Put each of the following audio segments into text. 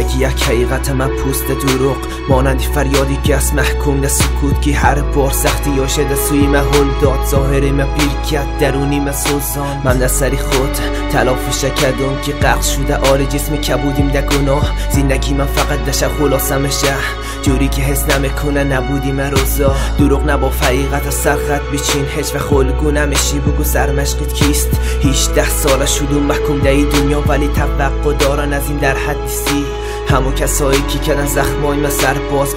یک حقیقت من پوست دروغ مانندی فریادی که از محکوم سکوت که هر بار سختی یا شده سوی محل داد. ظاهری ما بیرکت درونی ما سوزان. من در سری خود تلافش کردم که قرق شده آر جسم کبودیم ده گناه. زندگی من فقط دشه خلاصمشه جوری که حس نمی‌کنه نبودی من روزا. دروغ نبا فقیقت سرخط بیچین. هیچ و خلگو نمیشی بگو سرمشقیت کیست؟ هیچ ده ساله شدون محکوم ده دنیا ولی توقع دارن از این در حدیسی همو کسایی که کردن زخمای من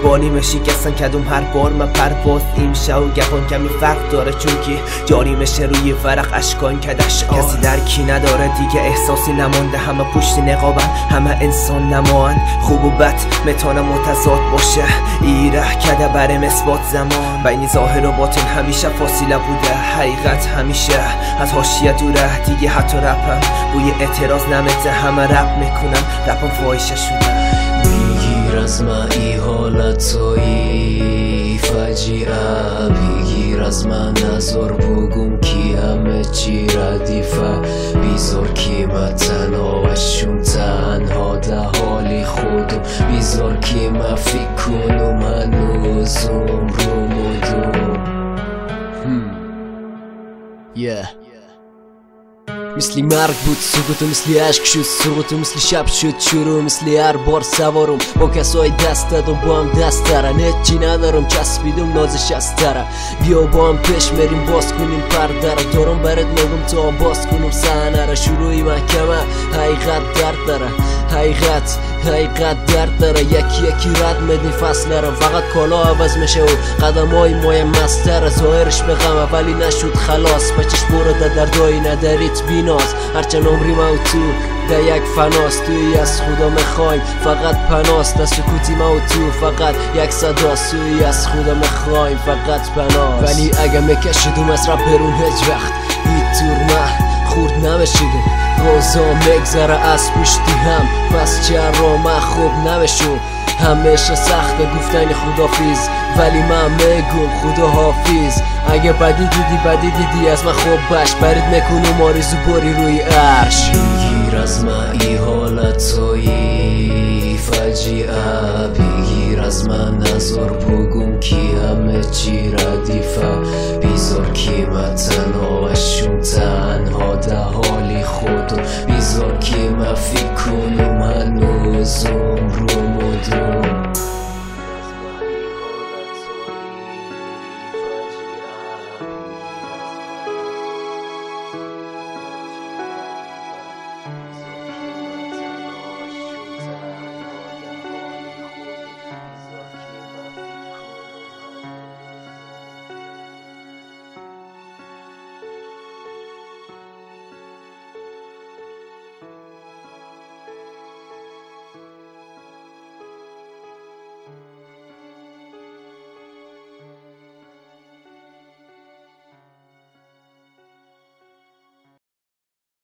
بالی مشی کسان کدوم هر بار من پرواز. این شو و گهان کمی فرق داره چون که جاری مشه روی فرق اشکان کدش. کسی درکی نداره دیگه احساسی نمانده. همه پشت نقابن همه انسان نمان خوب و بد متانه متضاد باشه. ایره کده بر مثبات زمان. بین ظاهر و باطن همیشه فاصله بوده. حقیقت همیشه از حاشیه دوره. دیگه حتی رپم بوی اعتراض نمته همه رپ می‌کنن. رپم فایشه شده. از من ای حالتایی فجیعه بگیر از من نظر بگم کی همه چی ردیفه. بیزار کی ما تنها ده حالی خودم. بیزار کی ما فکر کنم هنوزم رو مدوم Yeah. مثلی مرگ بود سکوت مثلی عشق شد سقوط مثلی شب شد شروع مثلی هر بار سوارم با کسای دست دادم با هم دست ترن چی ندارم چسبیدم نازش از تره بیا با هم پیش مریم باز کنیم پردره دارم برات میگم تا باز کنم سحنه را شروعی محکمه حقیقت درد داره حقیقت حقیقت درد داره یکی یکی رد میدی فصل را فقط کالا عوض میشه و قدم های مای مستر ظاهرش به غمه ولی نشد خلاص بچش برو در دردایی نداریت بیناز هرچند عمری ما و تو در یک فناست. توی از خدا می‌خوایم فقط پناست. در سکوتی ما و تو فقط یک صدا سوی از خدا می‌خوایم فقط پناست. ولی اگه میکشیدم از رب برون هیچ وقت هیچ تور نه خورد نمیشیدم روزا مگذره از پشتی هم پس چرا من خوب نمیشم همیشه سخته گفتن خدافیز ولی من میگم خدا حافظ اگه بدی دیدی بدی دیدی. از من خوب باش برید می‌کنم آرزو باری روی عرش. بگیر از من ای حالتایی فجیعه بگیر از من. نظر بگم کی همه چی ردیفه. بیزار من تنهاشون تنها ده حالی خودم. بیزار کی من فکر کنم هنوزم.